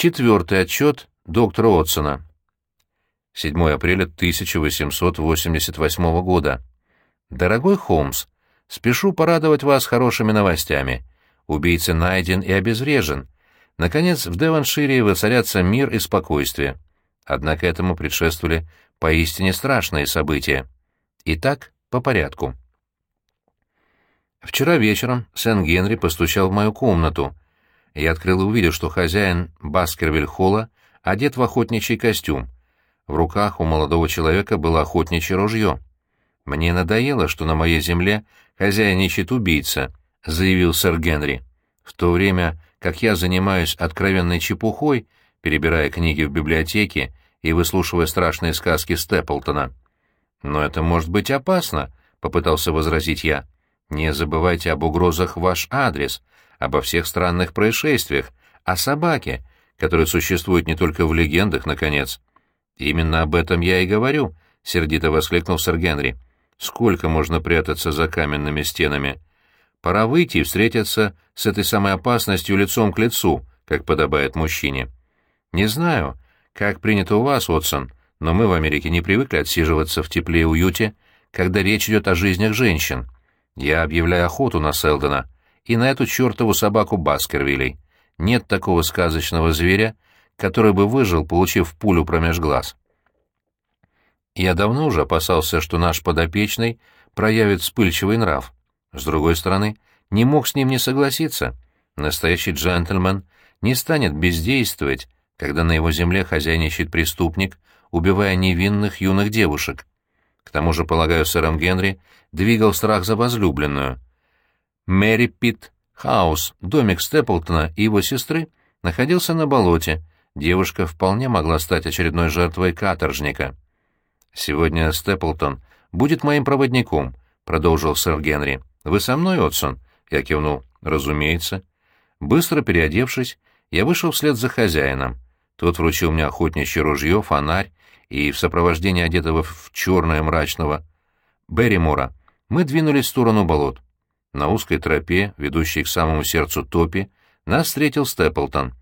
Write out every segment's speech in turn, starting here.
Четвертый отчет доктора Отсона. 7 апреля 1888 года. Дорогой Холмс, спешу порадовать вас хорошими новостями. Убийца найден и обезврежен. Наконец, в Девоншире воцарятся мир и спокойствие. Однако этому предшествовали поистине страшные события. Итак, по порядку. Вчера вечером Сен-Генри постучал в мою комнату. Я открыл и увидел, что хозяин Баскервиль-холла одет в охотничий костюм. В руках у молодого человека было охотничье ружье. «Мне надоело, что на моей земле хозяйничает убийца», — заявил сэр Генри. «В то время, как я занимаюсь откровенной чепухой, перебирая книги в библиотеке и выслушивая страшные сказки Степлтона». «Но это может быть опасно», — попытался возразить я. «Не забывайте об угрозах ваш адрес, обо всех странных происшествиях, о собаке, которая существует не только в легендах, наконец». «Именно об этом я и говорю», — сердито воскликнул сэр Генри. «Сколько можно прятаться за каменными стенами? Пора выйти и встретиться с этой самой опасностью лицом к лицу, как подобает мужчине. Не знаю, как принято у вас, Отсон, но мы в Америке не привыкли отсиживаться в тепле и уюте, когда речь идет о жизнях женщин. Я объявляю охоту на Селдона и на эту чертову собаку Баскервилей. Нет такого сказочного зверя, который бы выжил, получив пулю промеж глаз. Я давно уже опасался, что наш подопечный проявит вспыльчивый нрав. С другой стороны, не мог с ним не согласиться. Настоящий джентльмен не станет бездействовать, когда на его земле хозяйничает преступник, убивая невинных юных девушек. К тому же, полагаю, сэром Генри двигал страх за возлюбленную. Мэри Питт Хаус, домик Степлтона и его сестры, находился на болоте. Девушка вполне могла стать очередной жертвой каторжника. «Сегодня Степлтон будет моим проводником», — продолжил сэр Генри. «Вы со мной, Отсон?» — я кивнул. «Разумеется». Быстро переодевшись, я вышел вслед за хозяином. Тот вручил мне охотничье ружье, фонарь, и в сопровождении одетого в черное мрачного Берримора мы двинулись в сторону болот. На узкой тропе, ведущей к самому сердцу топи, нас встретил Степлтон.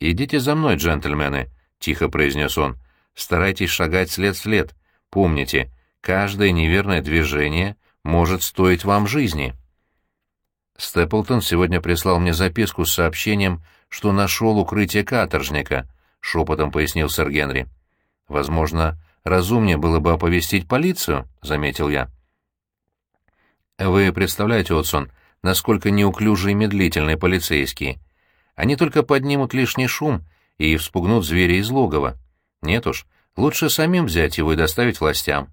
«Идите за мной, джентльмены», — тихо произнес он. «Старайтесь шагать след в след. Помните, каждое неверное движение может стоить вам жизни». Степлтон сегодня прислал мне записку с сообщением, что нашел укрытие каторжника —— шепотом пояснил сэр Генри. «Возможно, разумнее было бы оповестить полицию», — заметил я. «Вы представляете, Отсон, насколько неуклюжие и медлительные полицейские. Они только поднимут лишний шум и вспугнут зверя из логова. Нет уж, лучше самим взять его и доставить властям».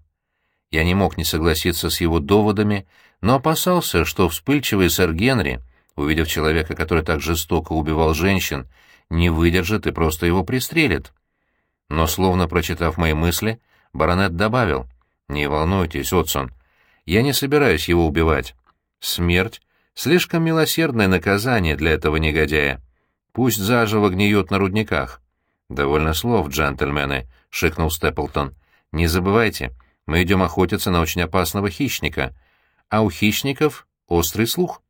Я не мог не согласиться с его доводами, но опасался, что вспыльчивый сэр Генри, увидев человека, который так жестоко убивал женщин, не выдержит и просто его пристрелит. Но, словно прочитав мои мысли, баронет добавил, «Не волнуйтесь, Отсон, я не собираюсь его убивать. Смерть — слишком милосердное наказание для этого негодяя. Пусть заживо гниет на рудниках». «Довольно слов, джентльмены», — шикнул Степлтон. «Не забывайте, мы идем охотиться на очень опасного хищника, а у хищников острый слух».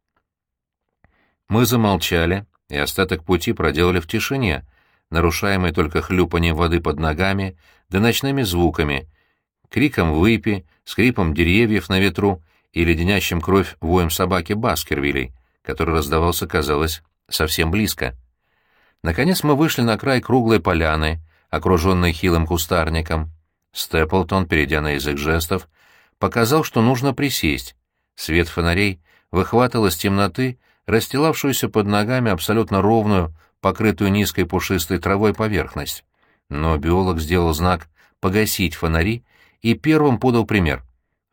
Мы замолчали, и остаток пути проделали в тишине, нарушаемой только хлюпанием воды под ногами да ночными звуками, криком выпи, скрипом деревьев на ветру и леденящим кровь воем собаки Баскервилей, который раздавался, казалось, совсем близко. Наконец мы вышли на край круглой поляны, окруженной хилым кустарником. Степлтон, перейдя на язык жестов, показал, что нужно присесть. Свет фонарей выхватывал из темноты расстилавшуюся под ногами абсолютно ровную, покрытую низкой пушистой травой поверхность. Но биолог сделал знак «погасить фонари» и первым подал пример.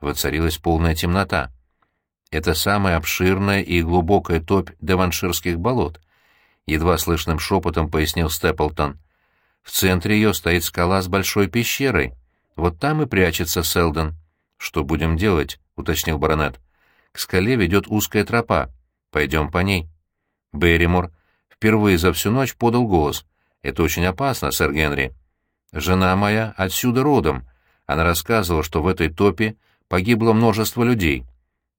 Воцарилась полная темнота. Это самая обширная и глубокая топь деванширских болот. Едва слышным шепотом пояснил Степлтон. В центре ее стоит скала с большой пещерой. Вот там и прячется Селдон. «Что будем делать?» — уточнил баронет. «К скале ведет узкая тропа. Пойдем по ней. Берримор впервые за всю ночь подал голос. Это очень опасно, сэр Генри. Жена моя отсюда родом. Она рассказывала, что в этой топе погибло множество людей.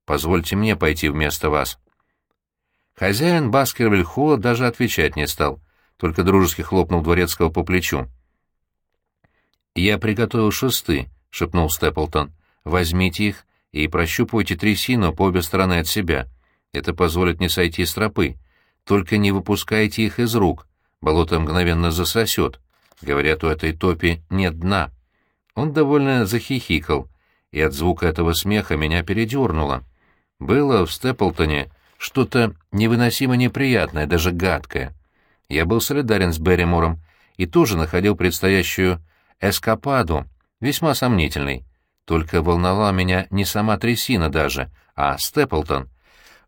Позвольте мне пойти вместо вас. Хозяин Баскервиль-Холла даже отвечать не стал, только дружески хлопнул дворецкого по плечу. «Я приготовил шесты», — шепнул Степлтон. «Возьмите их и прощупывайте трясину по обе стороны от себя. Это позволит не сойти с тропы. Только не выпускайте их из рук. Болото мгновенно засосет. Говорят, у этой топи нет дна». Он довольно захихикал, и от звука этого смеха меня передернуло. Было в Степлтоне что-то невыносимо неприятное, даже гадкое. Я был солидарен с Берримором и тоже находил предстоящую эскападу весьма сомнительной. Только волновала меня не сама трясина даже, а Степлтон.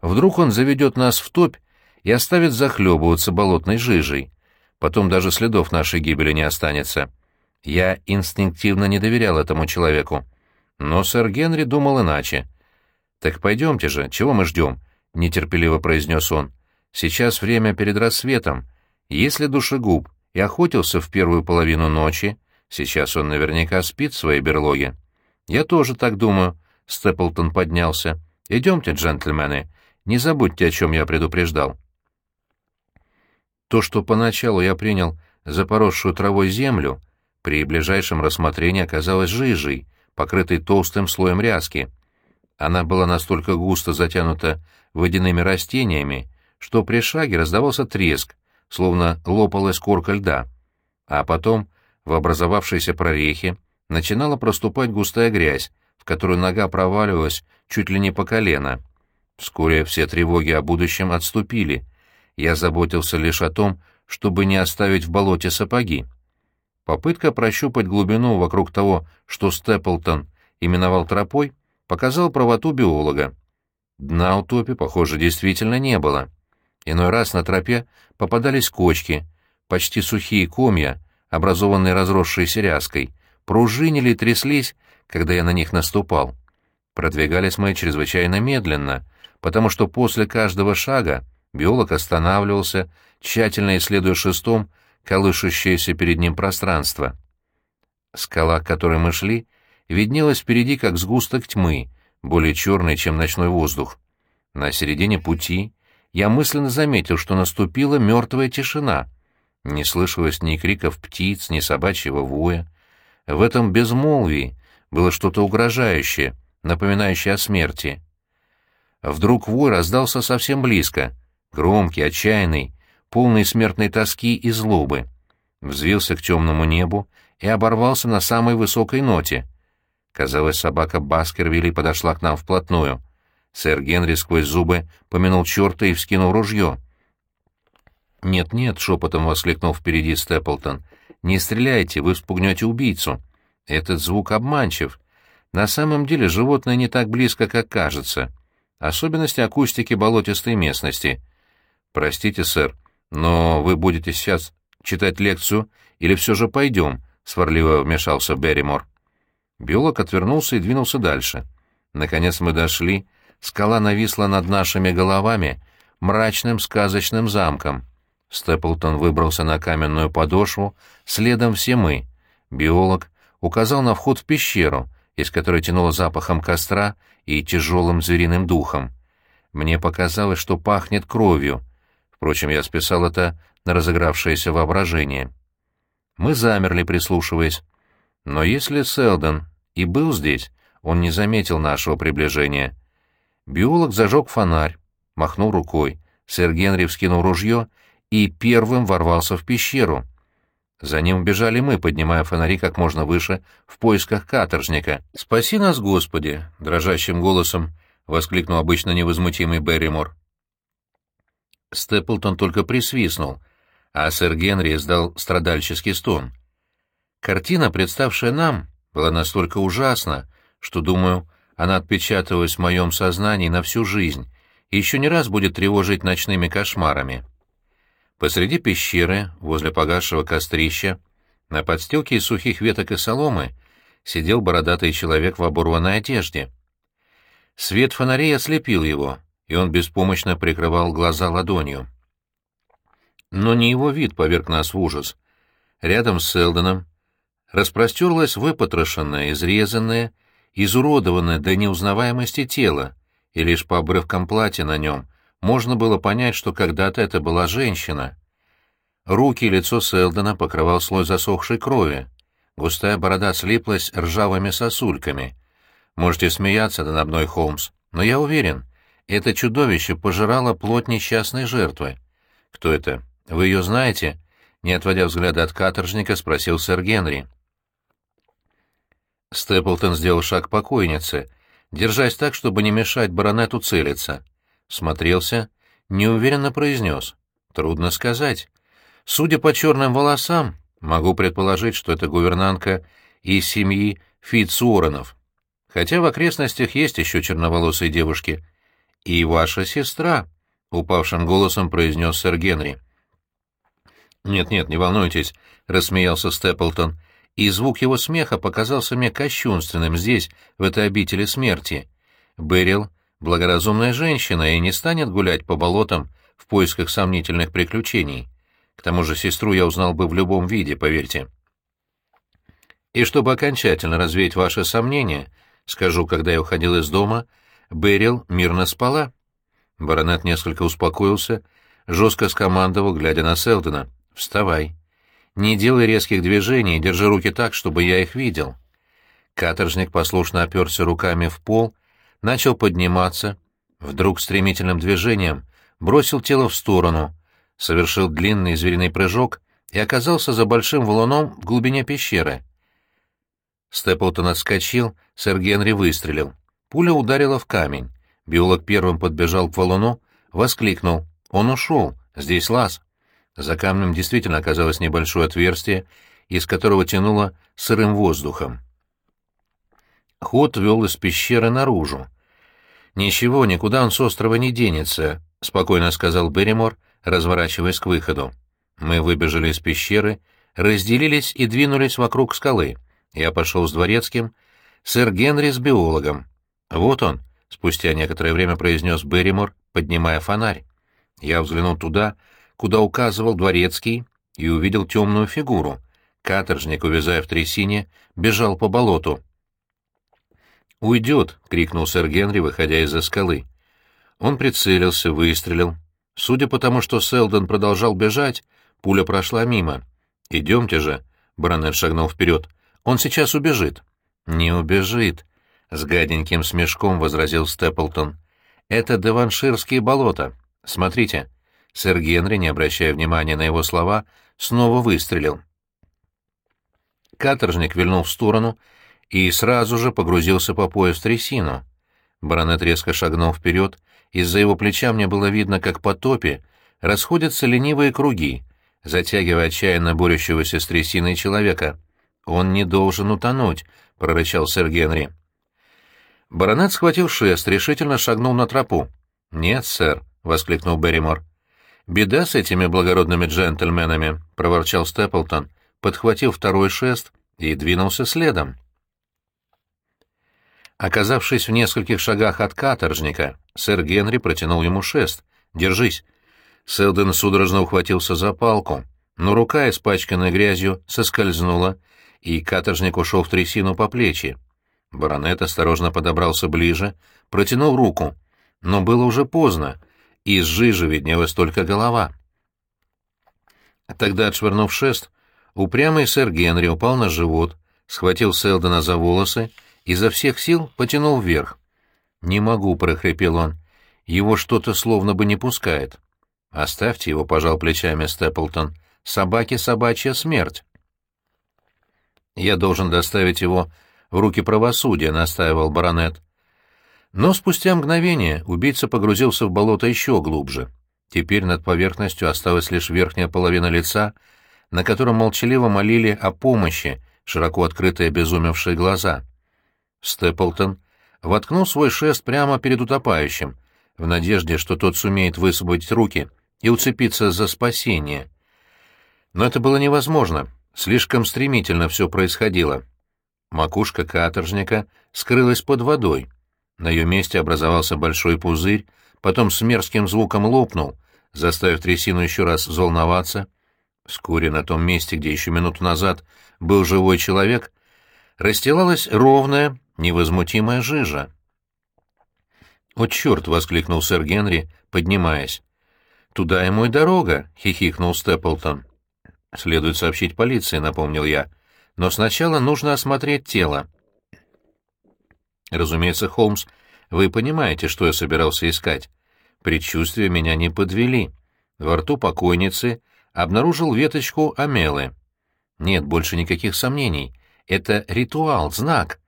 Вдруг он заведет нас в топь и оставит захлебываться болотной жижей. Потом даже следов нашей гибели не останется. Я инстинктивно не доверял этому человеку. Но сэр Генри думал иначе. «Так пойдемте же, чего мы ждем?» — нетерпеливо произнес он. «Сейчас время перед рассветом. Если душегуб и охотился в первую половину ночи, сейчас он наверняка спит в своей берлоге». «Я тоже так думаю», — Степлтон поднялся. «Идемте, джентльмены, не забудьте, о чем я предупреждал». То, что поначалу я принял за поросшую травой землю, при ближайшем рассмотрении оказалось жижей, покрытой толстым слоем ряски. Она была настолько густо затянута водяными растениями, что при шаге раздавался треск, словно лопалась корка льда. А потом в образовавшейся прорехе начинала проступать густая грязь, в которую нога проваливалась чуть ли не по колено. Вскоре все тревоги о будущем отступили. Я заботился лишь о том, чтобы не оставить в болоте сапоги. Попытка прощупать глубину вокруг того, что Степлтон именовал тропой, показал правоту биолога. Дна у топи, похоже, действительно не было. Иной раз на тропе попадались кочки, почти сухие комья, образованные разросшейся ряской, пружинили и тряслись, когда я на них наступал. Продвигались мы чрезвычайно медленно, потому что после каждого шага биолог останавливался, тщательно исследуя шестом колышущееся перед ним пространство. Скала, к которой мы шли, виднелась впереди как сгусток тьмы, более черный, чем ночной воздух. На середине пути я мысленно заметил, что наступила мертвая тишина. Не слышалось ни криков птиц, ни собачьего воя. В этом безмолвии было что-то угрожающее, напоминающее о смерти. Вдруг вой раздался совсем близко, громкий, отчаянный, полный смертной тоски и злобы. Взвился к темному небу и оборвался на самой высокой ноте. Казалось, собака Баскервилли подошла к нам вплотную. Сэр Генри сквозь зубы помянул черта и вскинул ружье. «Нет-нет», — шепотом воскликнул впереди Степлтон, — «не стреляйте, вы вспугнете убийцу. Этот звук обманчив. На самом деле животное не так близко, как кажется. Особенности акустики болотистой местности. Простите, сэр, но вы будете сейчас читать лекцию или все же пойдем?» — сварливо вмешался Берримор. Биолог отвернулся и двинулся дальше. Наконец мы дошли. Скала нависла над нашими головами мрачным сказочным замком. Степлтон выбрался на каменную подошву, следом все мы. Биолог указал на вход в пещеру, из которой тянуло запахом костра и тяжелым звериным духом. Мне показалось, что пахнет кровью. Впрочем, я списал это на разыгравшееся воображение. Мы замерли, прислушиваясь. Но если Селдон и был здесь, он не заметил нашего приближения. Биолог зажег фонарь, махнул рукой. Сэр Генри вскинул ружье и первым ворвался в пещеру. За ним бежали мы, поднимая фонари как можно выше, в поисках каторжника. «Спаси нас, Господи!» — дрожащим голосом воскликнул обычно невозмутимый Берримор. Степлтон только присвистнул, а сэр Генри издал страдальческий стон — Картина, представшая нам, была настолько ужасна, что, думаю, она отпечаталась в моем сознании на всю жизнь и еще не раз будет тревожить ночными кошмарами. Посреди пещеры, возле погасшего кострища, на подстилке из сухих веток и соломы, сидел бородатый человек в оборванной одежде. Свет фонарей ослепил его, и он беспомощно прикрывал глаза ладонью. Но не его вид поверг нас в ужас. Рядом с Селдоном распростерлось выпотрошенное, изрезанное, изуродованное до неузнаваемости тело, и лишь по обрывкам платья на нем можно было понять, что когда-то это была женщина. Руки и лицо Селдона покрывал слой засохшей крови. Густая борода слиплась ржавыми сосульками. Можете смеяться над мной, Холмс, но я уверен, это чудовище пожирало плоть несчастной жертвы. Кто это? Вы ее знаете? Не отводя взгляда от каторжника, спросил сэр Генри. Степлтон сделал шаг покойнице, держась так, чтобы не мешать баронету целиться. Смотрелся, неуверенно произнес. Трудно сказать. Судя по черным волосам, могу предположить, что это гувернантка из семьи Фитцуоронов. Хотя в окрестностях есть еще черноволосые девушки. «И ваша сестра», — упавшим голосом произнес сэр Генри. «Нет-нет, не волнуйтесь», — рассмеялся Степлтон, и звук его смеха показался мне кощунственным здесь, в этой обители смерти. Берил — благоразумная женщина и не станет гулять по болотам в поисках сомнительных приключений. К тому же сестру я узнал бы в любом виде, поверьте. И чтобы окончательно развеять ваши сомнения, скажу, когда я уходил из дома, Берил мирно спала. Баронет несколько успокоился, жестко скомандовал, глядя на Селдона. «Вставай. Не делай резких движений, держи руки так, чтобы я их видел». Каторжник послушно оперся руками в пол, начал подниматься, вдруг стремительным движением бросил тело в сторону, совершил длинный звериный прыжок и оказался за большим валуном в глубине пещеры. Степлтон отскочил, сэр Генри выстрелил. Пуля ударила в камень. Биолог первым подбежал к валуну, воскликнул. «Он ушел! Здесь лаз!» За камнем действительно оказалось небольшое отверстие, из которого тянуло сырым воздухом. Ход вел из пещеры наружу. «Ничего, никуда он с острова не денется», — спокойно сказал Берримор, разворачиваясь к выходу. Мы выбежали из пещеры, разделились и двинулись вокруг скалы. Я пошел с дворецким, сэр Генри с биологом. «Вот он», — спустя некоторое время произнес Берримор, поднимая фонарь. Я взглянул туда, куда указывал дворецкий, и увидел темную фигуру. Каторжник, увязая в трясине, бежал по болоту. «Уйдет!» — крикнул сэр Генри, выходя из-за скалы. Он прицелился, выстрелил. Судя по тому, что Селдон продолжал бежать, пуля прошла мимо. «Идемте же!» — баронет шагнул вперед. «Он сейчас убежит». «Не убежит!» — с гаденьким смешком возразил Степлтон. «Это Деванширские болота. Смотрите». Сэр Генри, не обращая внимания на его слова, снова выстрелил. Каторжник вильнул в сторону и сразу же погрузился по пояс в трясину. Баронет резко шагнул вперед, из-за его плеча мне было видно, как по топе расходятся ленивые круги, затягивая отчаянно борющегося с трясиной человека. «Он не должен утонуть», — прорычал сэр Генри. Баронет схватил шест, решительно шагнул на тропу. «Нет, сэр», — воскликнул Берримор. «Беда с этими благородными джентльменами», — проворчал Степлтон, подхватил второй шест и двинулся следом. Оказавшись в нескольких шагах от каторжника, сэр Генри протянул ему шест. «Держись». Селден судорожно ухватился за палку, но рука, испачканная грязью, соскользнула, и каторжник ушел в трясину по плечи. Баронет осторожно подобрался ближе, протянул руку, но было уже поздно, и из жижи виднелась только голова. Тогда, отшвырнув шест, упрямый сэр Генри упал на живот, схватил Селдона за волосы, и изо всех сил потянул вверх. «Не могу», — прохрипел он, — «его что-то словно бы не пускает». «Оставьте его», — пожал плечами Степлтон, — «собаке собачья смерть». «Я должен доставить его в руки правосудия», — настаивал баронет. Но спустя мгновение убийца погрузился в болото еще глубже. Теперь над поверхностью осталась лишь верхняя половина лица, на котором молчаливо молили о помощи широко открытые обезумевшие глаза. Степлтон воткнул свой шест прямо перед утопающим, в надежде, что тот сумеет высвободить руки и уцепиться за спасение. Но это было невозможно, слишком стремительно все происходило. Макушка каторжника скрылась под водой — на ее месте образовался большой пузырь, потом с мерзким звуком лопнул, заставив трясину еще раз взволноваться. Вскоре на том месте, где еще минуту назад был живой человек, расстилалась ровная, невозмутимая жижа. «О, черт!» — воскликнул сэр Генри, поднимаясь. «Туда ему и дорога!» — хихикнул Степлтон. Следует сообщить полиции, напомнил я. Но сначала нужно осмотреть тело. Разумеется, Холмс, вы понимаете, что я собирался искать. Предчувствия меня не подвели. Во рту покойницы обнаружил веточку амелы. Нет больше никаких сомнений. Это ритуал, знак.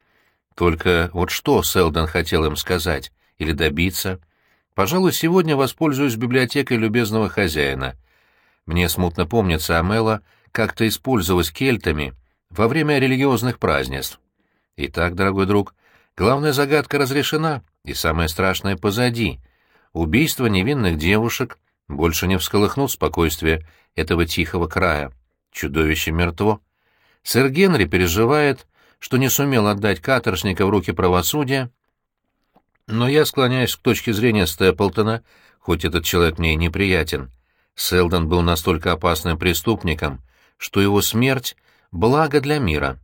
Только вот что Селдон хотел им сказать или добиться? Пожалуй, сегодня воспользуюсь библиотекой любезного хозяина. Мне смутно помнится, Амела как-то использовалась кельтами во время религиозных празднеств. Итак, дорогой друг, главная загадка разрешена, и самое страшное позади. Убийство невинных девушек больше не всколыхнут спокойствие этого тихого края. Чудовище мертво. Сэр Генри переживает, что не сумел отдать каторжника в руки правосудия, но я склоняюсь к точке зрения Степлтона, хоть этот человек мне и неприятен. Селдон был настолько опасным преступником, что его смерть — благо для мира.